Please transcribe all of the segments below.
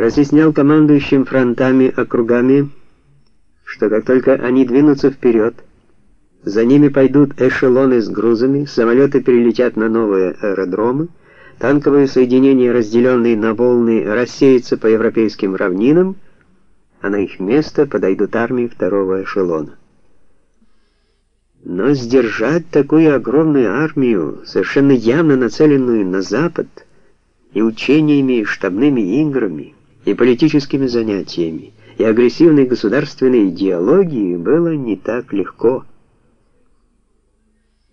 разъяснял командующим фронтами округами, что как только они двинутся вперед, за ними пойдут эшелоны с грузами, самолеты перелетят на новые аэродромы, танковые соединения, разделенные на волны, рассеются по европейским равнинам, а на их место подойдут армии второго эшелона. Но сдержать такую огромную армию, совершенно явно нацеленную на Запад, и учениями, и штабными играми, и политическими занятиями, и агрессивной государственной идеологией было не так легко.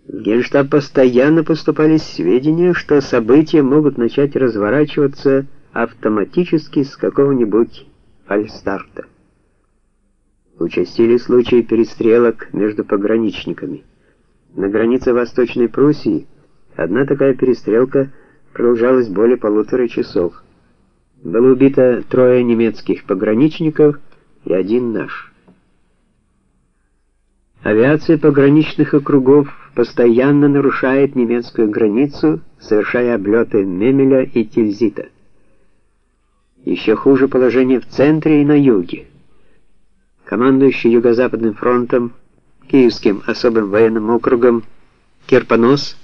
В Генштаб постоянно поступали сведения, что события могут начать разворачиваться автоматически с какого-нибудь фальстарта. Участили случаи перестрелок между пограничниками. На границе Восточной Пруссии одна такая перестрелка продолжалась более полутора часов. Было убито трое немецких пограничников и один наш. Авиация пограничных округов постоянно нарушает немецкую границу, совершая облеты Мемеля и Тильзита. Еще хуже положение в центре и на юге. Командующий Юго-Западным фронтом, Киевским особым военным округом Керпонос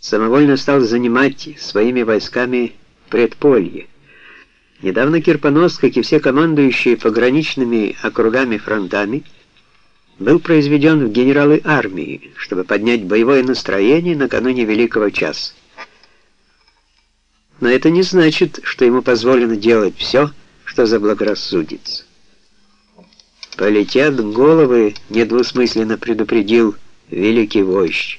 самовольно стал занимать своими войсками предполье. Недавно Кирпонос, как и все командующие пограничными округами фронтами, был произведен в генералы армии, чтобы поднять боевое настроение накануне Великого часа. Но это не значит, что ему позволено делать все, что заблагорассудится. «Полетят головы», — недвусмысленно предупредил великий вождь.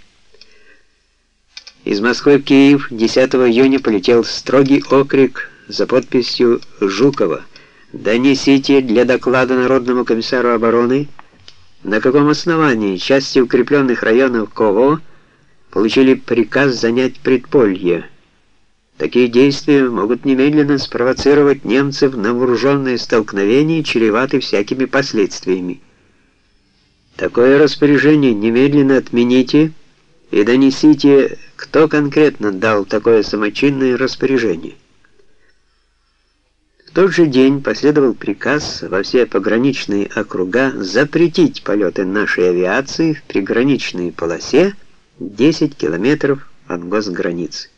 Из Москвы в Киев 10 июня полетел строгий окрик за подписью Жукова «Донесите для доклада Народному комиссару обороны, на каком основании части укрепленных районов КОВО получили приказ занять предполье. Такие действия могут немедленно спровоцировать немцев на вооруженные столкновения, чреваты всякими последствиями. Такое распоряжение немедленно отмените и донесите, кто конкретно дал такое самочинное распоряжение тот же день последовал приказ во все пограничные округа запретить полеты нашей авиации в приграничной полосе 10 километров от госграницы.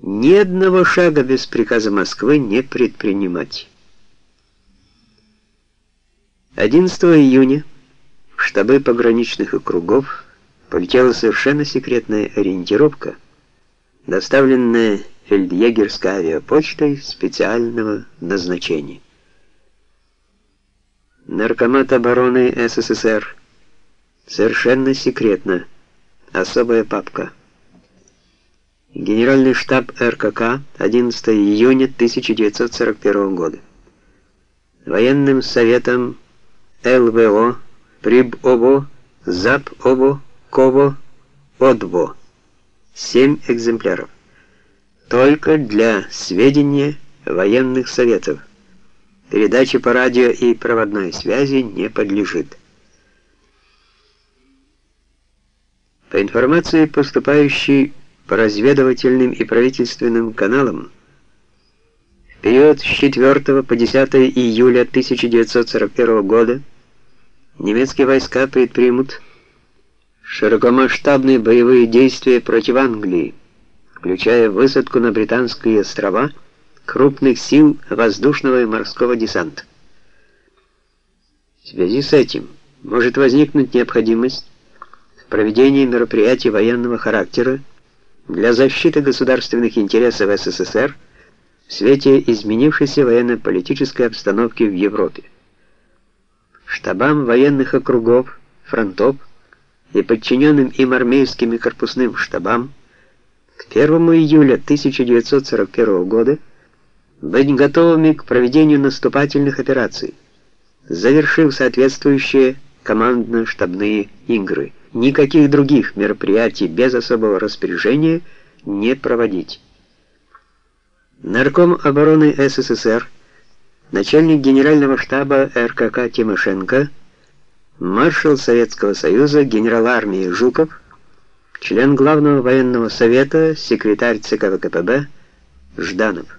Ни одного шага без приказа Москвы не предпринимать. 11 июня в штабы пограничных округов полетела совершенно секретная ориентировка, доставленная фельдъегерской авиапочтой специального назначения. Наркомат обороны СССР. Совершенно секретно. Особая папка. Генеральный штаб РКК, 11 июня 1941 года. Военным советом ЛВО, ПРИБОВО, ЗАПОВО, КОВО, ОДВО. Семь экземпляров только для сведения военных советов. Передаче по радио и проводной связи не подлежит. По информации, поступающей по разведывательным и правительственным каналам, в период с 4 по 10 июля 1941 года немецкие войска предпримут широкомасштабные боевые действия против Англии, включая высадку на британские острова крупных сил воздушного и морского десанта. В связи с этим может возникнуть необходимость в проведении мероприятий военного характера для защиты государственных интересов СССР в свете изменившейся военно-политической обстановки в Европе. Штабам военных округов, фронтов и подчиненным им армейским и корпусным штабам к 1 июля 1941 года быть готовыми к проведению наступательных операций, завершив соответствующие командно-штабные игры. Никаких других мероприятий без особого распоряжения не проводить. Нарком обороны СССР, начальник генерального штаба РКК Тимошенко, маршал Советского Союза генерал армии Жуков член Главного военного совета, секретарь ЦК ВКПБ Жданов.